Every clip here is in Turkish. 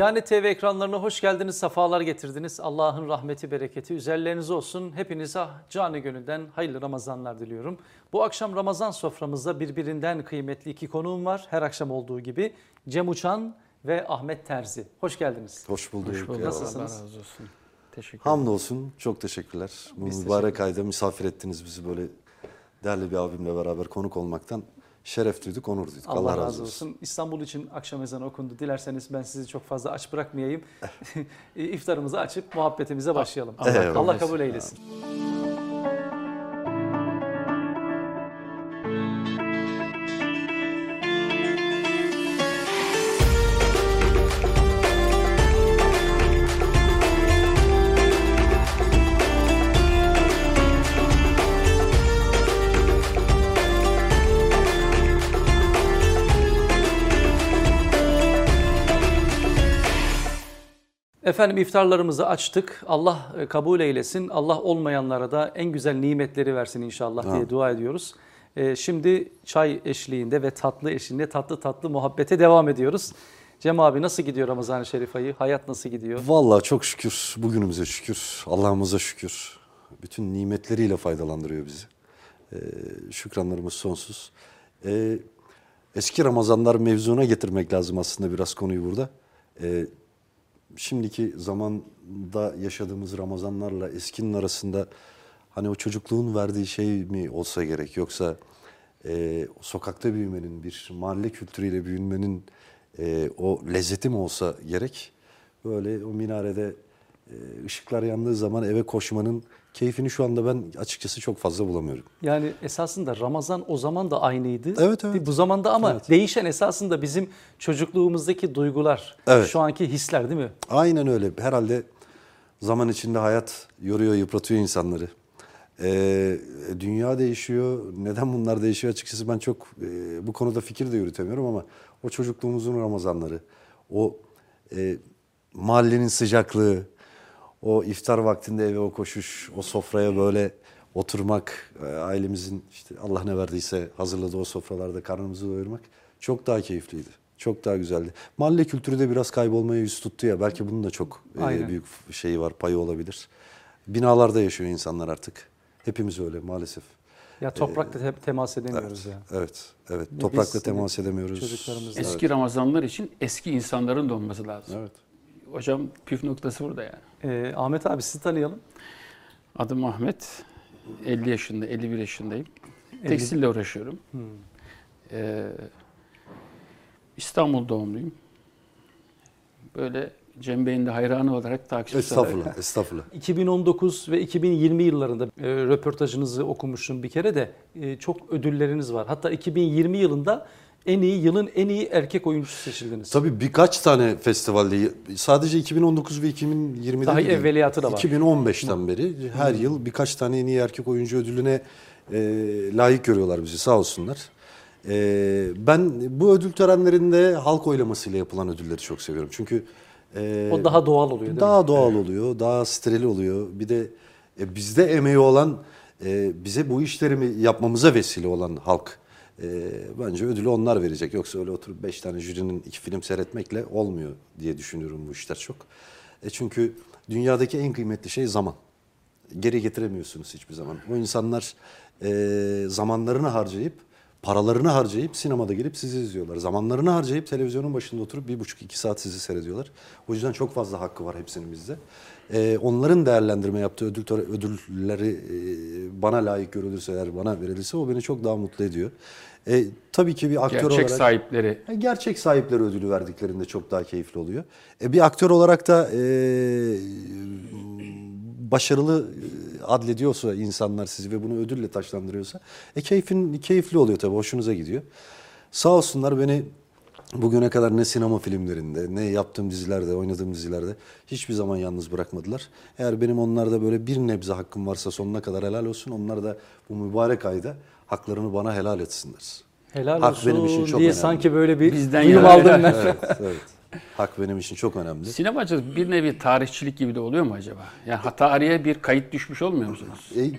Diyanet TV ekranlarına hoş geldiniz, sefalar getirdiniz. Allah'ın rahmeti, bereketi üzerlerinize olsun. Hepinize canı gönülden hayırlı Ramazanlar diliyorum. Bu akşam Ramazan soframızda birbirinden kıymetli iki konuğum var. Her akşam olduğu gibi Cem Uçan ve Ahmet Terzi. Hoş geldiniz. Hoş bulduk. Hoş bulduk. Nasılsınız? Allah razı olsun. Teşekkür Hamdolsun. Çok teşekkürler. Bu Biz mübarek ayda misafir ettiniz bizi böyle değerli bir abimle beraber konuk olmaktan şeref duyduk, onur duyduk. Allah, razı olsun. İstanbul için akşam ezanı okundu. Dilerseniz ben sizi çok fazla aç bırakmayayım. İftarımızı açıp muhabbetimize başlayalım. Allah kabul Allah etsin. kabul eylesin. Efendim iftarlarımızı açtık. Allah e, kabul eylesin. Allah olmayanlara da en güzel nimetleri versin inşallah diye dua ediyoruz. E, Şimdi çay eşliğinde ve tatlı eşliğinde tatlı tatlı muhabbete devam ediyoruz. Cem abi nasıl gidiyor Ramazan-ı Şerif ayı? Hayat nasıl gidiyor? Vallahi çok şükür, bugünümüze şükür, Allah'ımıza şükür. Bütün nimetleriyle faydalandırıyor bizi. Ee, şükranlarımız sonsuz. Ee, eski Ramazanlar mevzuna getirmek lazım aslında biraz konuyu burada. Ee, şimdiki zamanda yaşadığımız Ramazanlarla eskinin arasında hani o çocukluğun verdiği şey mi olsa gerek? Yoksa e, sokakta büyümenin bir mahalle kültürüyle büyünmenin e, o lezzeti mi olsa gerek? Böyle o minarede e, ışıklar yandığı zaman eve koşmanın keyfini şu anda ben açıkçası çok fazla bulamıyorum. Yani esasında Ramazan o zaman da aynıydı. Evet, evet. Bu zamanda ama Evet. değişen esasında bizim çocukluğumuzdaki duygular, Evet. şu anki hisler değil mi? Aynen öyle. Herhalde zaman içinde hayat yoruyor, yıpratıyor insanları. Ee, dünya değişiyor. Neden bunlar değişiyor açıkçası ben çok e, bu konuda fikir de yürütemiyorum ama o çocukluğumuzun Ramazanları, o e, mahallenin sıcaklığı, o iftar vaktinde eve o koşuş, o sofraya böyle oturmak, e, ailemizin işte Allah ne verdiyse hazırladığı o sofralarda karnımızı doyurmak çok daha keyifliydi. Çok daha güzeldi. Mahalle kültürü de biraz kaybolmaya yüz tuttu ya. Belki bunun da çok e, Aynen. büyük şeyi var, payı olabilir. Binalarda yaşıyor insanlar artık. Hepimiz öyle maalesef. Ya toprakla te- temas edemiyoruz ya. Evet, evet. Biz- Toprakla temas edemiyoruz. Eski Ramazanlar için eski insanların da olması lazım. Evet. Hocam püf noktası burada yani. Ee, Ahmet abi sizi tanıyalım. Adım Ahmet. 50 yaşında, 51 yaşındayım. Tekstille uğraşıyorum. Hmm. Ee, İstanbul doğumluyum. Böyle Cem Bey'in de hayranı olarak olarak. Estağfurullah, estağfurullah. 2019 ve 2020 yıllarında e, röportajınızı okumuştum bir kere de e, çok ödülleriniz var. Hatta 2020 yılında en iyi yılın en iyi erkek oyuncusu seçildiniz. Tabii birkaç tane festivalde sadece 2019 ve 2020'de Daha değil, evveliyatı da var. 2015'ten beri her yıl birkaç tane en iyi erkek oyuncu ödülüne e, layık görüyorlar bizi sağ olsunlar. E, ben bu ödül törenlerinde halk oylamasıyla yapılan ödülleri çok seviyorum. Çünkü e, O daha doğal oluyor değil mi? daha doğal oluyor, daha steril oluyor. Bir de e, bizde emeği olan, e, bize bu işleri mi yapmamıza vesile olan halk. E, bence ödülü onlar verecek. Yoksa öyle oturup beş tane jürinin iki film seyretmekle olmuyor diye düşünüyorum bu işler çok. E, çünkü dünyadaki en kıymetli şey zaman. Geri getiremiyorsunuz hiçbir zaman. O insanlar e, zamanlarını harcayıp, paralarını harcayıp sinemada gelip sizi izliyorlar. Zamanlarını harcayıp televizyonun başında oturup bir buçuk iki saat sizi seyrediyorlar. O yüzden çok fazla hakkı var hepsinin bizde. E, onların değerlendirme yaptığı ödül ödülleri e, bana layık görülürse eğer bana verilirse o beni çok daha mutlu ediyor. E, tabii ki bir aktör Gerçek olarak... sahipleri. E, Gerçek sahipleri ödülü verdiklerinde çok daha keyifli oluyor. E, bir aktör olarak da e, başarılı e, adlediyorsa insanlar sizi ve bunu ödülle taşlandırıyorsa e, keyfin keyifli oluyor tabii hoşunuza gidiyor. Sağ olsunlar beni bugüne kadar ne sinema filmlerinde ne yaptığım dizilerde oynadığım dizilerde hiçbir zaman yalnız bırakmadılar. Eğer benim onlarda böyle bir nebze hakkım varsa sonuna kadar helal olsun. Onlar da bu mübarek ayda haklarını bana helal etsinler. Helal Hak olsun benim için çok diye önemli. sanki böyle bir Bizden duyum aldım ben. evet, evet. Hak benim için çok önemli. Sinemacılık bir nevi tarihçilik gibi de oluyor mu acaba? Yani ha- tarihe bir kayıt düşmüş olmuyor musunuz? E,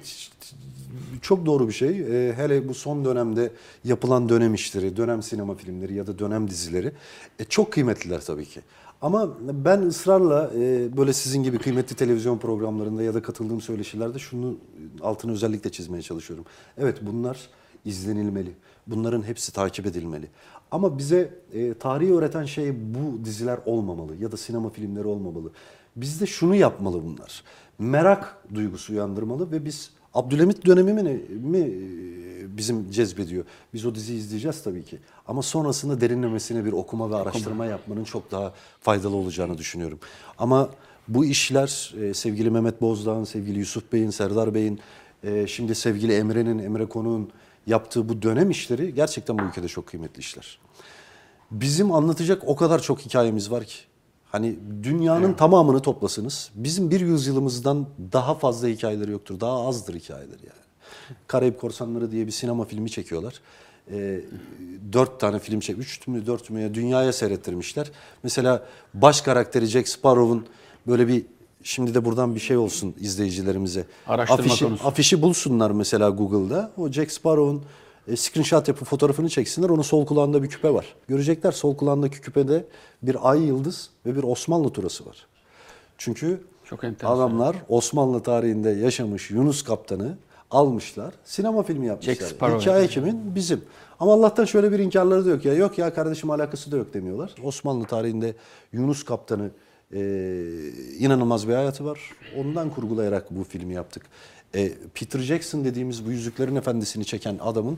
çok doğru bir şey. E, hele bu son dönemde yapılan dönem işleri, dönem sinema filmleri ya da dönem dizileri e, çok kıymetliler tabii ki. Ama ben ısrarla e, böyle sizin gibi kıymetli televizyon programlarında ya da katıldığım söyleşilerde şunu altını özellikle çizmeye çalışıyorum. Evet bunlar izlenilmeli. Bunların hepsi takip edilmeli. Ama bize e, tarihi öğreten şey bu diziler olmamalı ya da sinema filmleri olmamalı. Bizde şunu yapmalı bunlar. Merak duygusu uyandırmalı ve biz Abdülhamit dönemi mi, mi e, bizim cezbediyor? Biz o diziyi izleyeceğiz tabii ki. Ama sonrasında derinlemesine bir okuma ve araştırma yapmanın çok daha faydalı olacağını düşünüyorum. Ama bu işler e, sevgili Mehmet Bozdağ'ın, sevgili Yusuf Bey'in, Serdar Bey'in, e, şimdi sevgili Emre'nin, Emre Konuğ'un yaptığı bu dönem işleri gerçekten bu ülkede çok kıymetli işler. Bizim anlatacak o kadar çok hikayemiz var ki. Hani dünyanın tamamını toplasınız. Bizim bir yüzyılımızdan daha fazla hikayeleri yoktur. Daha azdır hikayeleri yani. Karayip Korsanları diye bir sinema filmi çekiyorlar. Ee, dört tane film çek, üç mü dört mü ya dünyaya seyrettirmişler. Mesela baş karakteri Jack Sparrow'un böyle bir şimdi de buradan bir şey olsun izleyicilerimize. Araştırma afişi, konusu. afişi bulsunlar mesela Google'da. O Jack Sparrow'un e, screenshot yapıp fotoğrafını çeksinler. Onun sol kulağında bir küpe var. Görecekler sol kulağındaki küpede bir ay yıldız ve bir Osmanlı turası var. Çünkü Çok enteresan. adamlar Osmanlı tarihinde yaşamış Yunus Kaptan'ı almışlar. Sinema filmi yapmışlar. Hikaye kimin? Bizim. Ama Allah'tan şöyle bir inkarları da yok ya. Yok ya kardeşim alakası da yok demiyorlar. Osmanlı tarihinde Yunus Kaptan'ı e, inanılmaz bir hayatı var. Ondan kurgulayarak bu filmi yaptık. E, Peter Jackson dediğimiz bu Yüzüklerin Efendisi'ni çeken adamın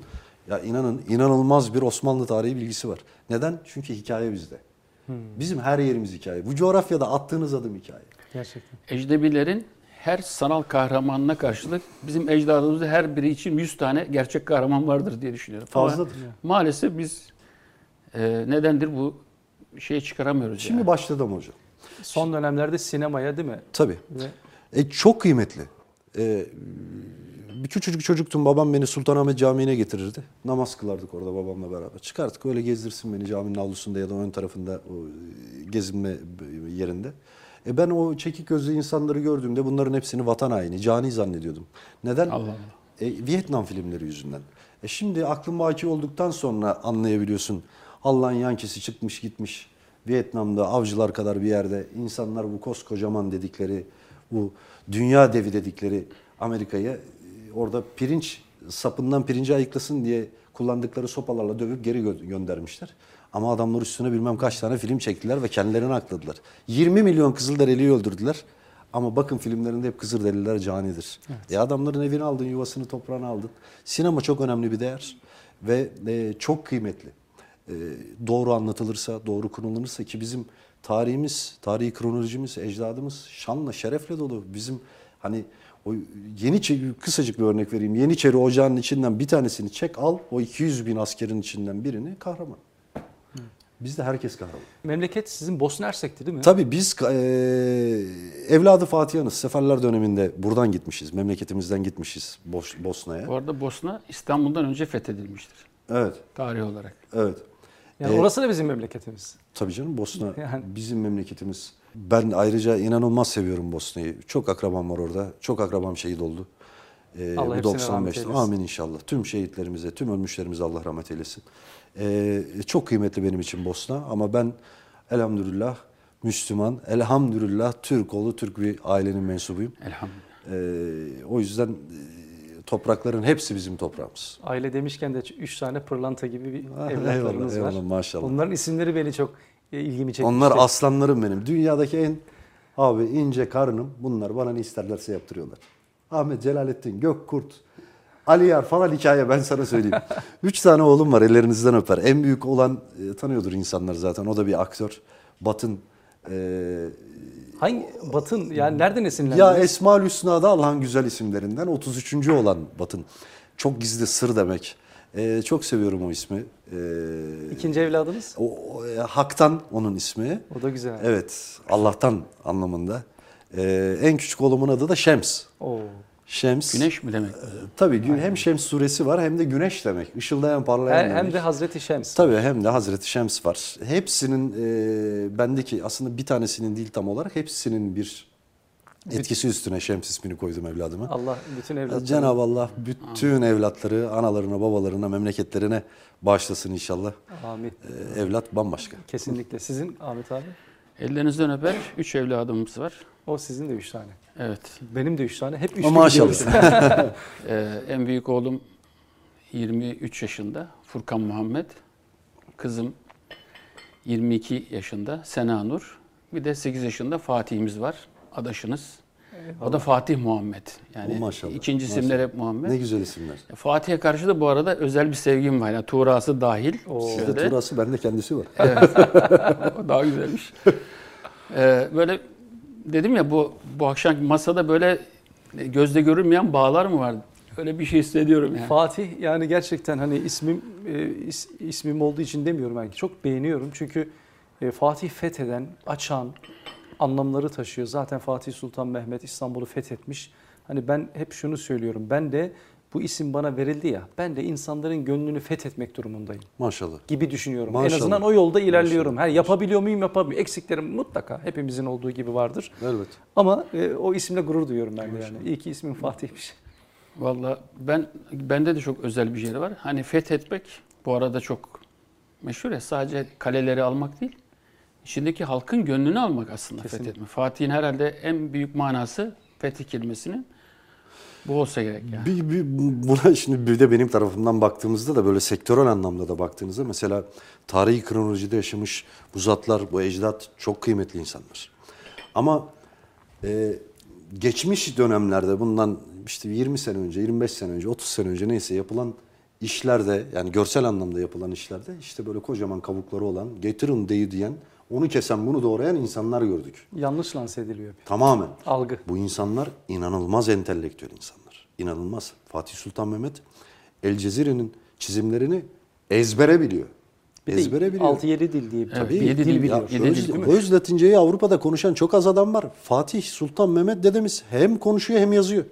ya inanın inanılmaz bir Osmanlı tarihi bilgisi var. Neden? Çünkü hikaye bizde. Bizim her yerimiz hikaye. Bu coğrafyada attığınız adım hikaye. Gerçekten. Ecnebilerin her sanal kahramanına karşılık bizim ecdadımızda her biri için 100 tane gerçek kahraman vardır diye düşünüyorum. Ama Fazladır. maalesef biz e, nedendir bu şeyi çıkaramıyoruz. Şimdi yani. başladım hocam. Son dönemlerde sinemaya değil mi? Tabii. Ve E, çok kıymetli. E, bir küçücük çocuktum babam beni Sultanahmet Camii'ne getirirdi. Namaz kılardık orada babamla beraber. Çıkardık öyle gezdirsin beni caminin avlusunda ya da ön tarafında o gezinme yerinde. E ben o çekik gözlü insanları gördüğümde bunların hepsini vatan haini, cani zannediyordum. Neden? Allah. E, Vietnam filmleri yüzünden. E şimdi aklım vaki olduktan sonra anlayabiliyorsun. Allah'ın yankisi çıkmış gitmiş. Vietnam'da avcılar kadar bir yerde insanlar bu koskocaman dedikleri, bu dünya devi dedikleri Amerika'ya e, orada pirinç sapından pirinci ayıklasın diye kullandıkları sopalarla dövüp geri gö- göndermişler. Ama adamlar üstüne bilmem kaç tane film çektiler ve kendilerini akladılar. 20 milyon Kızılderili'yi öldürdüler. Ama bakın filmlerinde hep Kızılderililer canidir. E adamların evini aldın, yuvasını, toprağını aldın. Sinema çok önemli bir değer ve e, çok kıymetli. E, doğru anlatılırsa, doğru kullanılırsa ki bizim tarihimiz, tarihi kronolojimiz, ecdadımız şanla, şerefle dolu. Bizim hani o Yeniçeri, kısacık bir örnek vereyim. Yeniçeri ocağının içinden bir tanesini çek al, o 200 bin askerin içinden birini kahraman. Bizde herkes kahraman. memleket sizin Bosna Hersek'ti değil mi? Tabii biz e, evladı Fatihan'ız. Seferler döneminde buradan gitmişiz. Memleketimizden gitmişiz Bos- Bosna'ya. Bu arada Bosna İstanbul'dan önce fethedilmiştir Evet, tarih olarak. evet. Yani Ee, orası da bizim memleketimiz. Tabii canım Bosna Yani- bizim memleketimiz. Ben ayrıca inanılmaz seviyorum Bosna'yı. Çok akrabam var orada. Çok akrabam şehit oldu. Ee, Allah bu hepsine rahmet 95'te. eylesin. Amin inşallah. Tüm şehitlerimize, tüm ölmüşlerimize Allah rahmet eylesin. Ee, çok kıymetli benim için Bosna ama ben elhamdülillah Müslüman, elhamdülillah Türk oğlu Türk bir ailenin mensubuyum. Elhamdülillah. Ee, o yüzden toprakların hepsi bizim toprağımız. Aile demişken de üç tane pırlanta gibi bir Ah, evlatlarınız eyvallah, var. eyvallah, maşallah. Onların isimleri beni çok e, ilgimi çekmişti. Onlar aslanlarım benim. Dünyadaki en abi ince karnım. Bunlar bana ne isterlerse yaptırıyorlar. Ahmet Celalettin, Gökkurt, Ali Yar falan hikaye ben sana söyleyeyim. Üç tane oğlum var ellerinizden öper. En büyük olan e, tanıyordur insanlar zaten. O da bir aktör. Batın. e, Hangi Batın yani nereden esinlendiniz? ya Esma-ül Hüsna'da Allah'ın güzel isimlerinden 33. olan Batın. Çok gizli sır demek. E, çok seviyorum o ismi. E, İkinci evladınız? o, o, e, Hak'tan onun ismi. O da güzel. Evet, Allah'tan anlamında. Ee, en küçük oğlumun adı da Şems. Oo. Şems. Güneş mi demek? Tabii gün, hem Şems suresi var hem de güneş demek. Işıldayan, parlayan Hem, demek. hem de Hazreti Şems. Tabii hem de Hazreti Şems var. Hepsinin e, bendeki aslında bir tanesinin değil tam olarak hepsinin bir etkisi üstüne Şems ismini koydum evladıma. Allah bütün evlatlarını Cenab-ı Allah bütün evlatları analarına, babalarına, memleketlerine bağışlasın inşallah. Amin. Ee, evlat bambaşka. Kesinlikle. Sizin Ahmet abi? Ellerinizden öper. Üç evladımız var. O sizin de üç tane. Evet. Benim de üç tane. Hep üçlü Ama maşallah. Ee, en büyük oğlum 23 yaşında. Furkan Muhammed. Kızım 22 yaşında. Sena Nur. Bir de 8 yaşında Fatih'imiz var. Adaşınız. O da Fatih Muhammed. Yani O maşallah, ikinci isimler hep Muhammed. Ne güzel isimler. Fatih'e karşı da bu arada özel bir sevgim var. Yani Tuğra'sı dahil. Şöyle. Turası bende kendisi var. O daha güzelmiş. Ee, böyle dedim ya bu bu akşam masada böyle gözde görünmeyen bağlar mı var? Öyle bir şey hissediyorum yani. Fatih yani gerçekten hani ismim e, is- ismim olduğu için demiyorum belki. Çok beğeniyorum çünkü e, Fatih fetheden, açan anlamları taşıyor. Zaten Fatih Sultan Mehmet İstanbul'u fethetmiş. Hani ben hep şunu söylüyorum. Ben de bu isim bana verildi ya. Ben de insanların gönlünü fethetmek durumundayım Maşallah. gibi düşünüyorum. En Maşallah. azından o yolda ilerliyorum. Her yapabiliyor muyum yapabiliyor. Eksiklerim mutlaka hepimizin olduğu gibi vardır. Elbet. Ama e, o isimle gurur duyuyorum ben de yani. İyi ki ismim Fatih'miş. Vallahi ben bende de çok özel bir şey var. Hani fethetmek bu arada çok meşhur ya sadece kaleleri almak değil. İçindeki halkın gönlünü almak aslında Kesinlikle. fethetme. Fatih'in herhalde en büyük manası fetih kelimesinin bu olsa gerek yani. Bir, bir, buna şimdi bir de benim tarafımdan baktığımızda da böyle sektörel anlamda da baktığınızda mesela tarihi kronolojide yaşamış bu zatlar, bu ecdat çok kıymetli insanlar. Ama e, geçmiş dönemlerde bundan işte 20 sene önce, 25 sene önce, 30 sene önce neyse yapılan işlerde yani görsel anlamda yapılan işlerde işte böyle kocaman kavukları olan getirin deyi diyen onu kesen bunu doğrayan insanlar gördük. Yanlış lanse ediliyor. Tamamen. Algı. Bu insanlar inanılmaz entelektüel insanlar. İnanılmaz. Fatih Sultan Mehmet El Cezire'nin çizimlerini ezbere biliyor. Bir ezbere biliyor. 6-7 dil diye bir Evet, dil, yedi dil dil- biliyor. yedi Öz, dil Latinceyi Avrupa'da konuşan çok az adam var. Fatih Sultan Mehmet dedemiz hem konuşuyor hem yazıyor.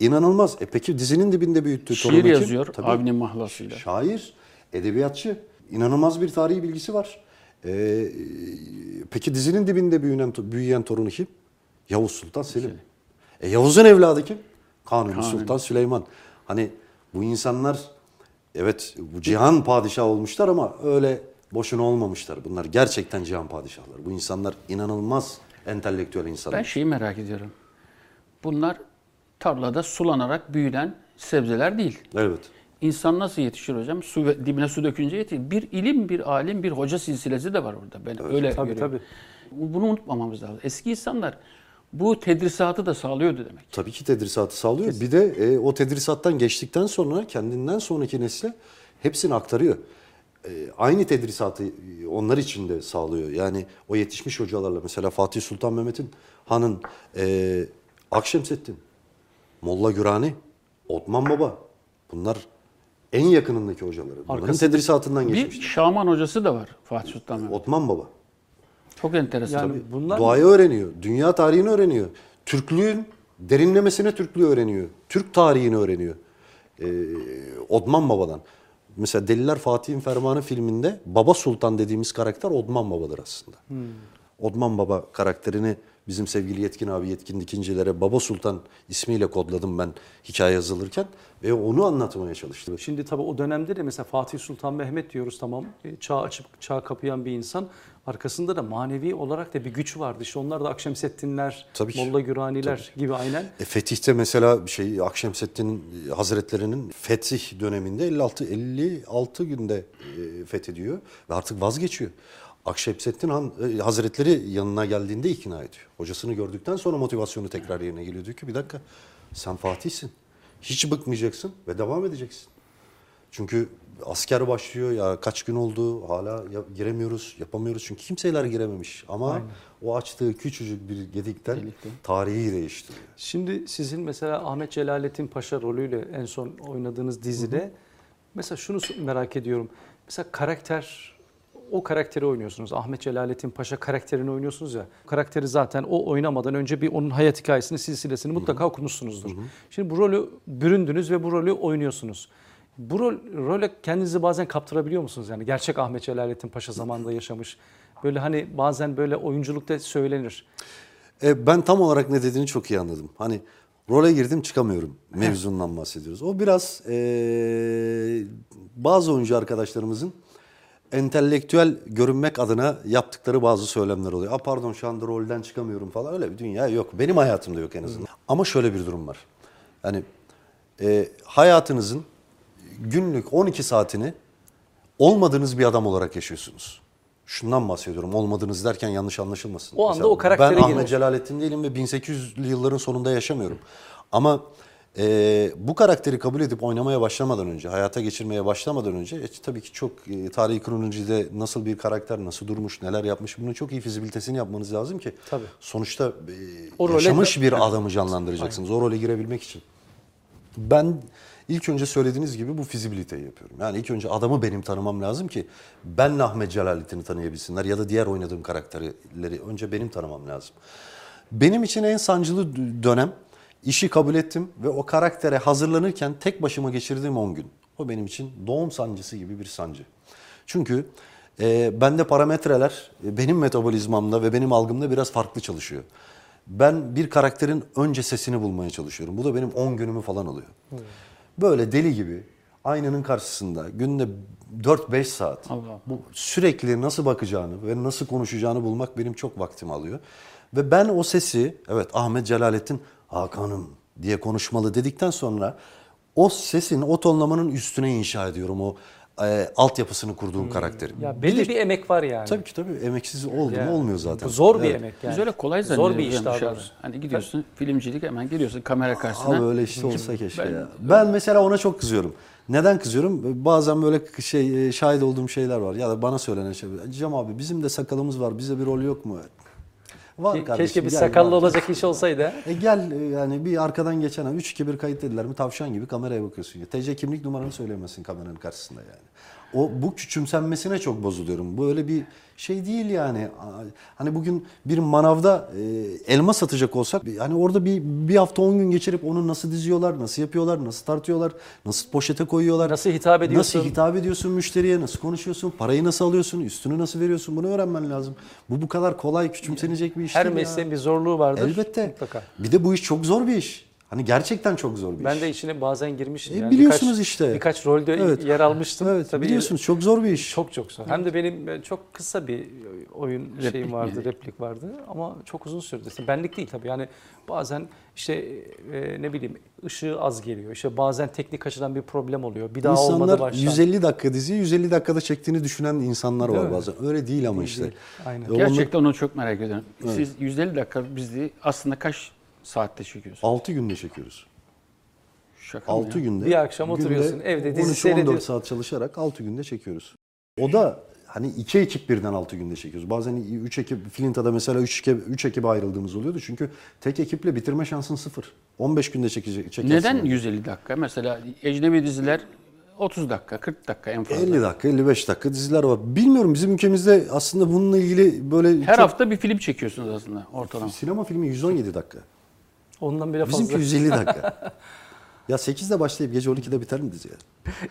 İnanılmaz. E peki dizinin dibinde büyüttüğü Şiir kim? yazıyor Tabii. abinin mahlasıyla. Şair, edebiyatçı, inanılmaz bir tarihi bilgisi var. Ee, peki dizinin dibinde büyüyen, büyüyen torunu kim? Yavuz Sultan Selim. E, Yavuz'un evladı kim? Kanuni Kanuni. Sultan Süleyman. Hani bu insanlar evet bu cihan padişahı olmuşlar ama öyle boşuna olmamışlar. Bunlar gerçekten cihan padişahları. Bu insanlar inanılmaz entelektüel insanlar. Ben şeyi merak ediyorum. Bunlar tarlada sulanarak büyüyen sebzeler değil. Evet. İnsan nasıl yetişir hocam? Su dibine su dökünce yetişir. Bir ilim, bir alim, bir hoca silsilesi de var orada. Ben öyle Tabii görüyorum. tabii. Bunu unutmamamız lazım. Eski insanlar bu tedrisatı da sağlıyordu demek. Tabii ki tedrisatı sağlıyor. Bir de e, o tedrisattan geçtikten sonra kendinden sonraki nesle hepsini aktarıyor. E, aynı tedrisatı onlar için de sağlıyor. Yani o yetişmiş hocalarla mesela Fatih Sultan Mehmet'in hanın e, Akşemseddin, Molla Gürani, Otman Baba bunlar en yakınındaki hocaları. Bunların Arkasında- tedrisatından Bir. Şaman hocası da var Fatih Sultan Mehmet. Otman Baba. Çok enteresan. Yani bunlar Doğayı öğreniyor, dünya tarihini öğreniyor. Türklüğün derinlemesine Türklüğü öğreniyor. Türk tarihini öğreniyor. Ee, Odman Baba'dan. Mesela Deliler Fatih'in Fermanı filminde Baba Sultan dediğimiz karakter Odman Baba'dır aslında. Odman Baba karakterini bizim sevgili Yetkin abi Yetkin Dikincilere Baba Sultan ismiyle kodladım ben hikaye yazılırken ve onu anlatmaya çalıştım. Şimdi tabii o dönemde de mesela Fatih Sultan Mehmet diyoruz tamam. E, Çağ açıp çağ kapayan bir insan. Arkasında da manevi olarak da bir güç vardı. İşte onlar da Akşemseddinler, Tabii ki. Molla Güraniler gibi aynen. E, Fetih'te mesela şey Akşemseddin Hazretlerinin fetih döneminde 56 56 günde e, fethediyor ve artık vazgeçiyor. Akşemseddin Han e, Hazretleri yanına geldiğinde ikna ediyor. Hocasını gördükten sonra motivasyonu tekrar yerine geliyor. Diyor ki bir dakika sen Fatih'sin. Hiç bıkmayacaksın ve devam edeceksin. Çünkü asker başlıyor ya kaç gün oldu hala ya- giremiyoruz yapamıyoruz çünkü kimseler girememiş ama o açtığı küçücük bir gedikten Delikten. tarihi değiştiriyor. Şimdi sizin mesela Ahmet Celalettin Paşa rolüyle en son oynadığınız dizide mesela şunu merak ediyorum. Mesela karakter o karakteri oynuyorsunuz. Ahmet Celalettin Paşa karakterini oynuyorsunuz ya. Karakteri zaten o oynamadan önce bir onun hayat hikayesini, silsilesini mutlaka okumuşsunuzdur. Şimdi bu rolü büründünüz ve bu rolü oynuyorsunuz. Bu rol, role kendinizi bazen kaptırabiliyor musunuz? Yani gerçek Ahmet Celalettin Paşa zamanında yaşamış. Böyle hani bazen böyle oyunculukta söylenir. E, ben tam olarak ne dediğini çok iyi anladım. Hani role girdim çıkamıyorum mevzundan bahsediyoruz. O biraz e, bazı oyuncu arkadaşlarımızın entelektüel görünmek adına yaptıkları bazı söylemler oluyor. A pardon şu anda rolden çıkamıyorum falan öyle bir dünya yok. Benim hayatımda yok en azından. Ama şöyle bir durum var. Yani e, hayatınızın günlük 12 saatini olmadığınız bir adam olarak yaşıyorsunuz. Şundan bahsediyorum. Olmadığınız derken yanlış anlaşılmasın. O anda Mesela o karaktere Ben Ahmet. Celalettin değilim ve 1800'lü yılların sonunda yaşamıyorum. Ama e, bu karakteri kabul edip oynamaya başlamadan önce, hayata geçirmeye başlamadan önce e, tabii ki çok e, tarihi kronolojide nasıl bir karakter, nasıl durmuş, neler yapmış bunun çok iyi fizibilitesini yapmanız lazım ki Tabii. sonuçta e, O role- yaşamış bir adamı canlandıracaksınız o role girebilmek için. Ben ilk önce söylediğiniz gibi bu fizibiliteyi yapıyorum. Yani ilk önce adamı benim tanımam lazım ki ben Ahmet Celalettin'i tanıyabilsinler ya da diğer oynadığım karakterleri önce benim tanımam lazım. Benim için en sancılı dönem işi kabul ettim ve o karaktere hazırlanırken tek başıma geçirdiğim 10 gün. O benim için doğum sancısı gibi bir sancı. Çünkü e, bende parametreler e, benim metabolizmamda ve benim algımda biraz farklı çalışıyor. Ben bir karakterin önce sesini bulmaya çalışıyorum. Bu da benim 10 günümü falan alıyor. Böyle deli gibi aynanın karşısında günde 4-5 saat Allah. bu sürekli nasıl bakacağını ve nasıl konuşacağını bulmak benim çok vaktimi alıyor. Ve ben o sesi evet Ahmet Celalettin Hakan'ım diye konuşmalı dedikten sonra o sesin o tonlamanın üstüne inşa ediyorum o e, altyapısını kurduğum karakteri. Ya belli bir emek var yani. Tabii ki tabii emeksiz oldu Ya, mu olmuyor zaten. Bu zor bir Evet. emek yani. Biz öyle kolay Zor zannediyoruz bir iş daha doğrusu. Hani gidiyorsun filmcilik hemen giriyorsun kamera karşısına. Abi öyle işte olsa keşke Ben- ya. Ben mesela ona çok kızıyorum. Neden kızıyorum? Bazen böyle şey şahit olduğum şeyler var. Ya da bana söylenen şey. Cem abi bizim de sakalımız var. Bize bir rol yok mu? Var Ke- kardeşim. Keşke bir gel, sakallı gel. olacak iş olsaydı. E gel e, yani bir arkadan geçen 3 2 1 kayıt dediler mi tavşan gibi kameraya bakıyorsun. Ya. TC kimlik numaranı söyleyemezsin kameranın karşısında yani. O bu küçümsenmesine çok bozuluyorum. Bu öyle bir şey değil yani. Hani bugün bir manavda e, elma satacak olsak hani orada bir bir hafta 10 gün geçirip onu nasıl diziyorlar, nasıl yapıyorlar, nasıl tartıyorlar, nasıl poşete koyuyorlar. Nasıl hitap ediyorsun? Nasıl hitap ediyorsun müşteriye, nasıl konuşuyorsun, parayı nasıl alıyorsun, üstünü nasıl veriyorsun bunu öğrenmen lazım. Bu bu kadar kolay küçümsenecek bir iş Her değil ya. mesleğin bir zorluğu vardır. Elbette. Mutlaka. Bir de bu iş çok zor bir iş. Hani gerçekten çok zor bir Ben iş. de içine bazen girmiştim. E, yani. biliyorsunuz Birkaç- işte. Birkaç rolde Evet. yer almıştım. Evet, Tabii biliyorsunuz çok zor bir iş. Çok çok zor. Hem de benim e, çok kısa bir oyun Replik şeyim vardı, miydi? replik vardı ama çok uzun sürdü. Benlik değil tabii. Yani bazen işte e, ne bileyim ışığı az geliyor. İşte bazen teknik açıdan bir problem oluyor. Bir daha olmadı İnsanlar baştan. 150 dakika diziyi 150 dakikada çektiğini düşünen insanlar Değil var mi? bazen. Öyle değil ama Değil, işte. değil. Aynen. E, Gerçekten onu çok merak ediyorum. Siz 150 dakika bizi aslında kaç saatte çekiyorsunuz? 6 günde çekiyoruz. Şaka mı 6 ya? günde. Bir akşam oturuyorsun, evde dizi 13-14 seyrediyorsun. saat çalışarak 6 günde çekiyoruz. O da hani iki ekip birden 6 günde çekiyoruz. Bazen 3 ekip, Flinta'da mesela 3 ekip, 3 ekibe ayrıldığımız oluyordu. Çünkü tek ekiple bitirme şansın sıfır. 15 günde çekecek, çekersin. Neden yani. 150 dakika? Mesela ecnebi diziler 30 dakika, 40 dakika en fazla. 50 dakika, 55 dakika diziler var. Bilmiyorum bizim ülkemizde aslında bununla ilgili böyle Her çok- hafta bir film çekiyorsunuz aslında ortalama. sinema filmi 117 dakika. Ondan bile Bizimki fazla. 150 dakika. ya 8'de başlayıp gece 12'de biter mi dizi ya?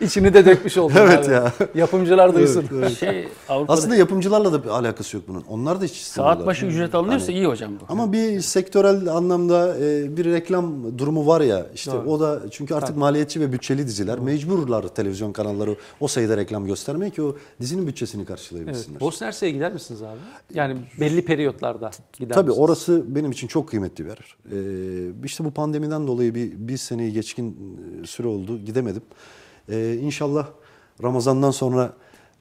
İçini de dökmüş oldun. Evet abi. ya. Yapımcılar duysun. Evet, evet. Şey Avrupa'da Aslında yapımcılarla da bir alakası yok bunun. Onlar da hiç istemiyorlar. saat başı ücret alınıyorsa iyi hocam bu. Ama bir sektörel anlamda e, bir reklam durumu var ya işte Doğru. o da çünkü artık maliyetçi ve bütçeli diziler mecburlar televizyon kanalları o sayıda reklam göstermeye ki o dizinin bütçesini Evet. karşılayabilsinler. Bosna Hersek'e gider misiniz abi? Yani belli periyotlarda gider Tabii misiniz? orası benim için çok kıymetli bir yer. Ee, işte bu pandemiden dolayı bir, bir seneyi geçkin e, süre oldu gidemedim. Ee, inşallah Ramazan'dan sonra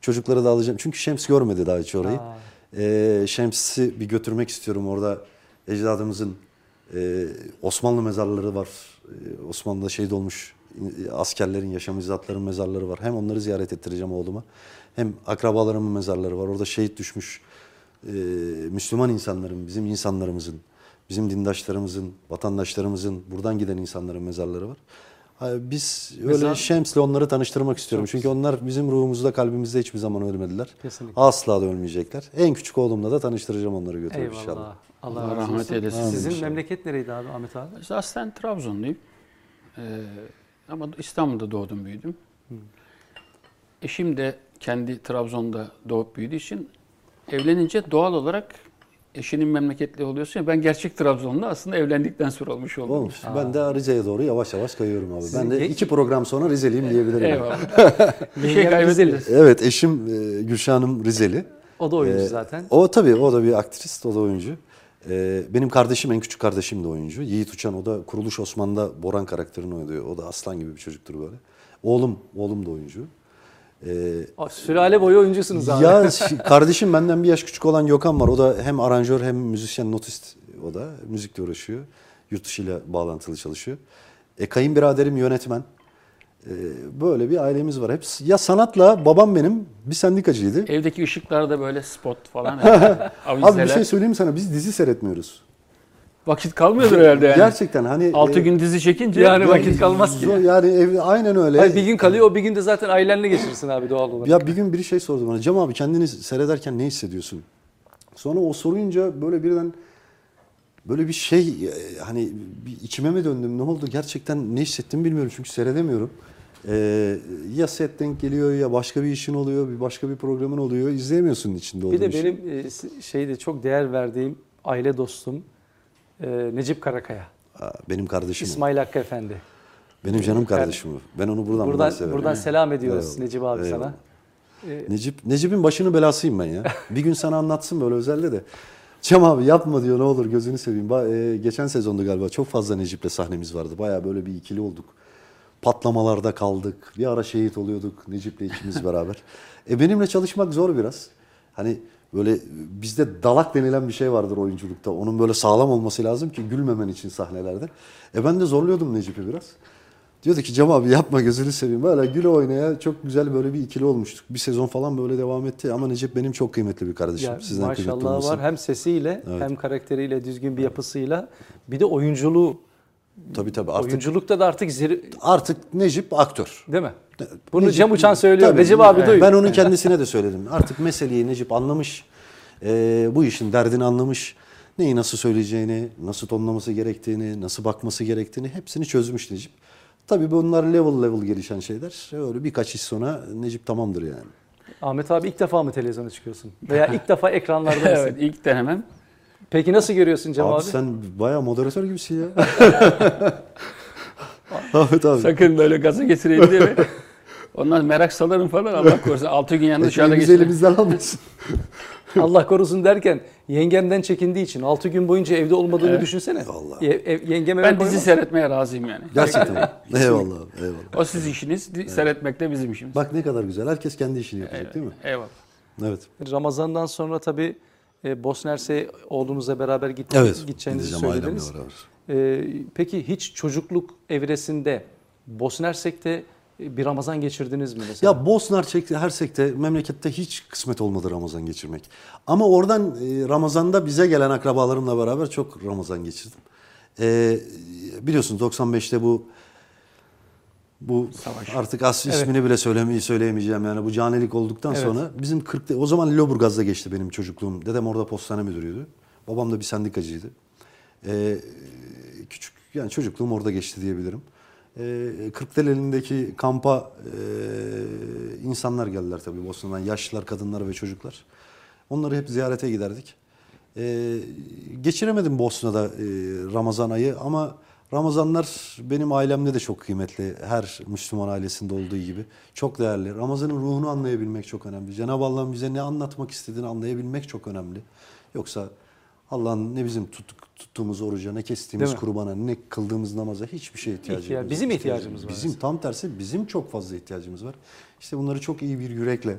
çocukları da alacağım. Çünkü Şems görmedi daha hiç orayı. Aa. Ee, Şems'i bir götürmek istiyorum orada. Ecdadımızın e, Osmanlı mezarları var. Ee, Osmanlı'da şehit olmuş e, askerlerin, yaşam izzatların mezarları var. Hem onları ziyaret ettireceğim oğluma. Hem akrabalarımın mezarları var. Orada şehit düşmüş e, Müslüman insanların, bizim insanlarımızın, bizim dindaşlarımızın, vatandaşlarımızın, buradan giden insanların mezarları var. Biz öyle Mezar- Şems'le onları tanıştırmak istiyorum. Çok Çünkü onlar bizim ruhumuzda, kalbimizde hiçbir zaman ölmediler. Kesinlikle. Asla da ölmeyecekler. En küçük oğlumla da tanıştıracağım onları götürüp Eyvallah. inşallah. Allah, Allah rahmet eylesin. Sizin inşallah. memleket nereydi abi Ahmet abi? İşte aslen Trabzonluyum. Ee, ama İstanbul'da doğdum büyüdüm. Eşim de kendi Trabzon'da doğup büyüdüğü için evlenince doğal olarak eşinin memleketli oluyorsun ya ben gerçek Trabzonlu aslında evlendikten sonra olmuş oldum. Olmuş. Ben de Rize'ye doğru yavaş yavaş kayıyorum abi. Sizin Ben de ge- iki program sonra Rizeliyim diyebilirim. Eyvallah. bir şey kaybetmediniz. Evet eşim e, Gülşah Hanım Rizeli. O da oyuncu Ee, zaten. O tabii o da bir aktrist, o da oyuncu. Ee, benim kardeşim en küçük kardeşim de oyuncu. Yiğit Uçan o da Kuruluş Osman'da Boran karakterini oynuyor. O da aslan gibi bir çocuktur böyle. Oğlum, oğlum da oyuncu. Ee, Sülale boyu oyuncusunuz abi. ya şi- kardeşim benden bir yaş küçük olan Gökhan var. O da hem aranjör hem müzisyen, notist o da. Müzikle uğraşıyor. Yurt dışıyla bağlantılı çalışıyor. E, kayınbiraderim yönetmen. Ee, böyle bir ailemiz var. Hepsi, ya sanatla babam benim bir sendikacıydı. Evdeki ışıklar da böyle spot falan. Abi bir şey söyleyeyim sana? Biz dizi seyretmiyoruz. Vakit kalmıyordur herhalde yani. Gerçekten hani 6 e, gün dizi çekince Yani vakit kalmaz ki. Yani ev, aynen öyle. Hayır, bir gün kalıyor o bir günde zaten ailenle geçirirsin abi doğal olarak. Ya bir gün biri şey sordu bana. Cem abi kendini seyrederken ne hissediyorsun? Sonra o sorunca böyle birden böyle bir şey e, hani bir içime mi döndüm ne oldu gerçekten ne hissettim bilmiyorum çünkü seyredemiyorum. Ee, ya set denk geliyor ya başka bir işin oluyor bir başka bir programın oluyor izleyemiyorsun içinde olduğun Bir de benim e, s- şeyde çok değer verdiğim aile dostum e, Necip Karakaya. Aa, benim kardeşim. İsmail Hakkı Efendi. Benim canım kardeşim o. Ben onu buradan Buradan severim. buradan selam ediyoruz Eyvallah, Necip abi eyvallah. sana. E, Necip, Necip'in başını belasıyım ben ya. Bir gün sana anlatsın böyle özelde de. Cem abi yapma diyor ne olur gözünü seveyim. Ba- e, geçen sezonda galiba çok fazla Necip'le sahnemiz vardı. Baya böyle bir ikili olduk. Patlamalarda kaldık. Bir ara şehit oluyorduk Necip'le ikimiz beraber. E benimle çalışmak zor biraz. Hani böyle bizde dalak denilen bir şey vardır oyunculukta. Onun böyle sağlam olması lazım ki gülmemen için sahnelerde. E ben de zorluyordum Necip'i biraz. Diyordu ki Cem abi yapma gözünü seveyim. Böyle güle oynaya çok güzel böyle bir ikili olmuştuk. Bir sezon falan böyle devam etti. Ama Necip benim çok kıymetli bir kardeşim. ya, Sizden kıymetli maşallah olması. var hem sesiyle Evet. hem karakteriyle düzgün bir yapısıyla bir de oyunculuğu. Tabii tabii artık Oyunculukta da artık zir... artık Necip aktör. değil mi? Bunu Necip- Cem Uçan söylüyor. Tabii. Necip abi duyuyor. Ben onun kendisine de söyledim. Artık meseleyi Necip anlamış. Ee, bu işin derdini anlamış. Neyi nasıl söyleyeceğini, nasıl tonlaması gerektiğini, nasıl bakması gerektiğini hepsini çözmüş Necip. Tabii bunlar level level gelişen şeyler. Öyle birkaç iş sonra Necip tamamdır yani. Ahmet abi ilk defa mı televizyona çıkıyorsun? Veya ilk defa ekranlarda mısın? evet ilk denemem. Peki nasıl görüyorsun Cem abi, abi? sen bayağı moderatör gibisin ya. Ahmet abi. Sakın böyle gaza getireyim diye. Ondan merak salarım falan Allah korusun. 6 gün yanında dışarıda geçirin. elimizden almasın. Allah korusun derken yengemden çekindiği için 6 gün boyunca evde olmadığını düşünsene. Vallahi. Ye- ev- yengem Ben dizi koymaz. seyretmeye razıyım yani. Gerçekten. eyvallah eyvallah. O siz işiniz, di- seyretmek de bizim işimiz. Bak ne kadar güzel. Herkes kendi işini yapacak değil mi? Eyvallah. Evet. Ramazan'dan sonra tabii e, Bosna Hersey oğlunuzla beraber git, Evet. gideceğinizi gideceğim söylediniz. ailemle beraber. E, peki hiç çocukluk evresinde Bosna Hersek'te e, bir Ramazan geçirdiniz mi mesela? Ya Bosna Hersek- Hersek'te memlekette hiç kısmet olmadı Ramazan geçirmek. Ama oradan e, Ramazan'da bize gelen akrabalarımla beraber çok Ramazan geçirdim. E, biliyorsunuz 95'te bu bu Savaş. artık as Evet. ismini bile söylemeyi söyleyemeyeceğim yani bu canilik olduktan Evet. sonra bizim 40'te o zaman Lüleburgaz'da geçti benim çocukluğum. Dedem orada postane müdürüydü. Babam da bir sendikacıydı. E, küçük yani çocukluğum orada geçti diyebilirim. E, Kırklareli'ndeki kampa e, insanlar geldiler tabii Bosna'dan. Yaşlılar, kadınlar ve çocuklar. Onları hep ziyarete giderdik. E, geçiremedim Bosna'da e, Ramazan ayı ama Ramazanlar benim ailemde de çok kıymetli. Her Müslüman ailesinde olduğu gibi. Çok değerli. Ramazanın ruhunu anlayabilmek çok önemli. Cenab-ı Allah'ın bize ne anlatmak istediğini anlayabilmek çok önemli. Yoksa Allah'ın ne bizim tuttuk, tuttuğumuz oruca, ne kestiğimiz kurbana, ne kıldığımız namaza hiçbir şeye ihtiyacımız yok. bizim ihtiyacımız var Bizim tam tersi bizim çok fazla ihtiyacımız var. İşte bunları çok iyi bir yürekle,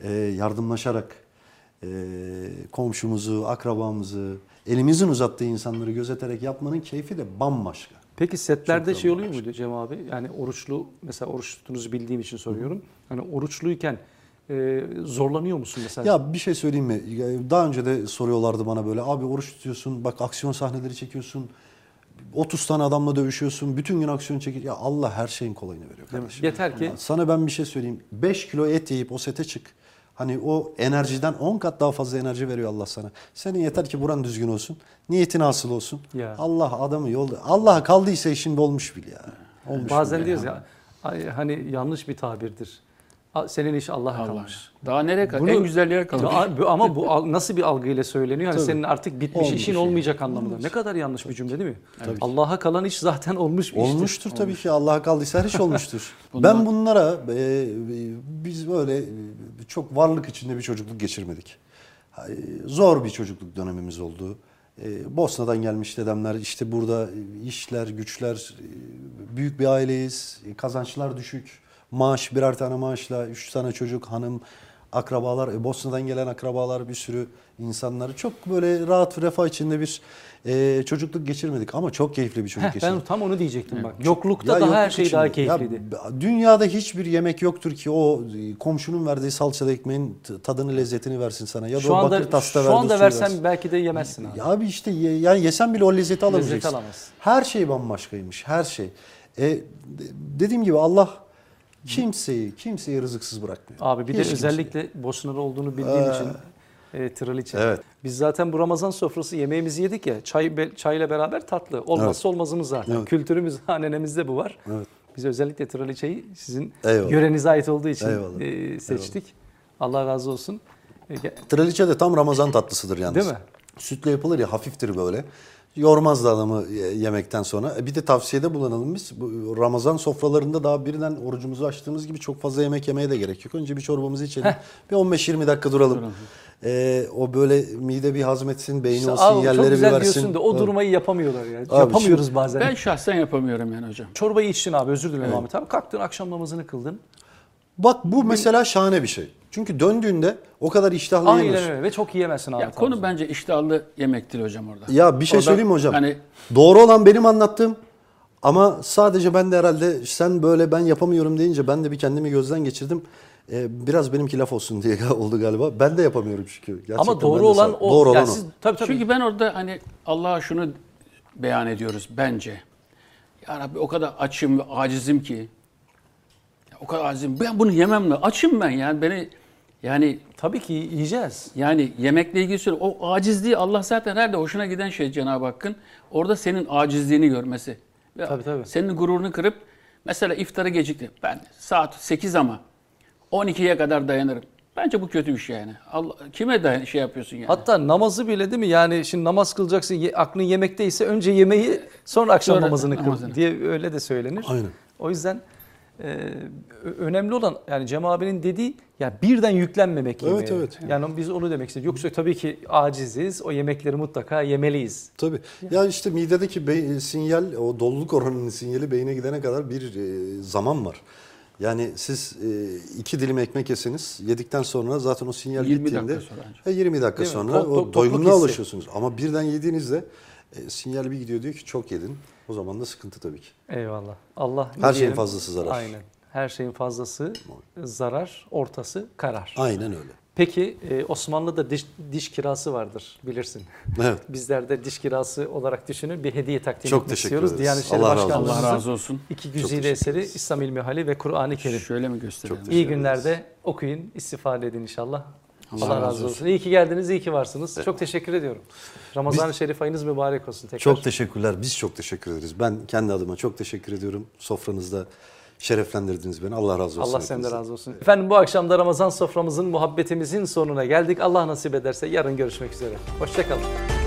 e, yardımlaşarak, e, komşumuzu, akrabamızı, elimizin uzattığı insanları gözeterek yapmanın keyfi de bambaşka. Peki setlerde Çok şey oluyor muydu Cem abi? Yani oruçlu mesela oruç tuttuğunuzu bildiğim için soruyorum. Hani oruçluyken e, zorlanıyor musun mesela? Ya bir şey söyleyeyim mi? Ya Daha önce de soruyorlardı bana böyle. Abi oruç tutuyorsun, bak aksiyon sahneleri çekiyorsun. 30 tane adamla dövüşüyorsun. Bütün gün aksiyon çekiyor. Ya Allah her şeyin kolayını veriyor kardeşim. Yeter ki Sana ben bir şey söyleyeyim. 5 kilo et yiyip o sete çık. Hani o enerjiden 10 kat daha fazla enerji veriyor Allah sana. Senin yeter ki buran düzgün olsun. Niyetin asıl olsun. Ya. Allah adamı yolda. Allah kaldıysa işin olmuş bil ya. Olmuş bazen bil diyoruz ya ay, hani yanlış bir tabirdir. Senin iş Allah'a Allah. kalmış. Daha nereye kadar? Bunu- En güzel yere kalmış. Ama bu nasıl bir algıyla söyleniyor? Hani senin artık bitmiş Olmuş. işin olmayacak anlamında. Ne kadar yanlış bir cümle değil mi? Allah'a kalan iş zaten olmuş bir iştir. Olmuştur tabii ki Allah'a kaldıysa her şey olmuştur. Bunlar- ben bunlara e, biz böyle e, çok varlık içinde bir çocukluk geçirmedik. E, Zor bir çocukluk dönemimiz oldu. E, Bosna'dan gelmiş dedemler işte burada e, işler, güçler, e, büyük bir aileyiz, e, kazançlar düşük, maaş birer tane maaşla, üç tane çocuk, hanım, akrabalar, e, Bosna'dan gelen akrabalar bir sürü insanlar çok böyle rahat refah içinde bir e, çocukluk geçirmedik ama çok keyifli bir çocuk Heh, geçirdik. ben tam onu diyecektim bak. Yoklukta Ya daha her yokluk şey içinde. daha Ya keyifliydi. b- dünyada hiçbir yemek yoktur ki o e, komşunun verdiği salçalı ekmeğin tadını lezzetini versin sana. Ya da şu o anda bakır tasta şu anda versen versin. belki de yemezsin abi. Ya abi işte ye- yani yesen bile o lezzeti alamayacaksın. Lezzet alamazsın. Her şey bambaşkaymış. Her şey. E, de- dediğim gibi Allah kimseyi kimseyi rızıksız bırakmıyor. Abi bir de Hiç kimseyi. özellikle Bosnalı olduğunu bildiğim için e, Traliçe. Evet. Biz zaten bu Ramazan sofrası yemeğimizi yedik ya çay be- çayla beraber tatlı. Olmazsa olmazımız zaten. Evet. Kültürümüz hanenemizde bu var. Evet. Biz özellikle Traliçe'yi sizin Eyvallah. yörenize ait olduğu için Eyvallah. e, seçtik. Allah razı olsun. E, Traliçe de tam Ramazan tatlısıdır yalnız. Değil mi? Sütle yapılır ya hafiftir böyle. Yormaz da adamı ye- yemekten sonra. E Bir de tavsiyede bulunalım biz. Bu Ramazan sofralarında daha birden orucumuzu açtığımız gibi çok fazla yemek yemeye de gerek yok. Önce bir çorbamızı içelim. bir 15-20 dakika duralım. E, o böyle mide bir hazmetsin, beyni o Abi çok sinyalleri bir güzel versin. diyorsun da o Evet. durmayı yapamıyorlar ya. Yapamıyoruz bazen. Ben şahsen yapamıyorum yani hocam. Çorbayı içtin abi özür dilerim Ahmet abi. Kalktın akşam namazını kıldın. Bak bu mesela şahane bir şey. Çünkü döndüğünde o kadar iştahlı Aynen yemiyorsun. öyle ve çok yiyemezsin abi. Ya konu bence iştahlı yemek değil hocam orada. Ya bir şey Orada söyleyeyim mi hocam? Hani Doğru olan benim anlattığım ama sadece ben de herhalde sen böyle ben yapamıyorum deyince ben de bir kendimi gözden geçirdim. Ee, biraz benimki laf olsun diye oldu galiba. Ben de yapamıyorum çünkü. Gerçekten Ama doğru olan o. Doğru Yani olan siz- o. tabii tabii. Çünkü ben orada hani Allah'a şunu beyan ediyoruz bence. Ya Rabbi o kadar açım ve acizim ki. Ya o kadar acizim. Ben bunu yemem mi? Açım ben yani beni yani Tabii ki yiyeceğiz. yani yemekle ilgili söyle. O acizliği Allah zaten nerede hoşuna giden şey Cenab-ı Hakk'ın. Orada senin acizliğini görmesi. Ve Tabii, tabii. Senin gururunu kırıp mesela iftarı gecikti. Ben saat 8 ama 12'ye kadar dayanırım. Bence bu kötü bir şey yani. Allah, kime dayan şey yapıyorsun yani? Hatta namazı bile değil mi? Yani şimdi namaz kılacaksın, ye- aklın yemekteyse önce yemeği sonra akşam Sonra namazını kıl namazını. diye öyle de söylenir. Aynen. O yüzden e, önemli olan yani Cem abinin dediği ya birden yüklenmemek yemeğe. Evet, evet. Yani biz onu demek istedik. Yoksa tabii ki aciziz. O yemekleri mutlaka yemeliyiz. Tabii. Ya işte midedeki be- sinyal, o doluluk oranının sinyali beyine gidene kadar bir e, zaman var. Yani siz e, iki dilim ekmek yeseniz yedikten sonra zaten o sinyal 20 dakika gittiğinde sonra ancak. e, 20 dakika Değil mi? sonra tok- o tokluk doygunluğa hissi. ulaşıyorsunuz. Ama birden yediğinizde e, sinyal bir gidiyor diyor ki çok yedin. O zaman da sıkıntı tabii ki. Eyvallah. Allah Her şeyin diyelim? fazlası zarar. Aynen. Her şeyin fazlası zarar, ortası karar. Aynen öyle. Peki e, Osmanlı'da diş, diş kirası vardır bilirsin. Evet. Bizler de diş kirası olarak düşünün bir hediye takdim Çok etmek teşekkür istiyoruz. ederiz. Diyanet İşleri Allah razı olsun. Başkanlığımızın Allah razı olsun. iki güzide eseri. İslam İlmi Hali ve Kur'an-ı Kerim. Şöyle mi gösterelim? Çok İyi günlerde okuyun, istifade edin inşallah. Allah, Allah razı olsun. İyi ki geldiniz, iyi ki varsınız. Çok teşekkür ediyorum. Ramazan-ı Şerif ayınız mübarek olsun tekrar. Çok teşekkürler. Biz çok teşekkür ederiz. Ben kendi adıma çok teşekkür ediyorum. Sofranızda şereflendirdiniz beni. Allah razı olsun. Allah senden razı olsun. Efendim bu akşam da Ramazan soframızın, muhabbetimizin sonuna geldik. Allah nasip ederse yarın görüşmek üzere. Hoşçakalın.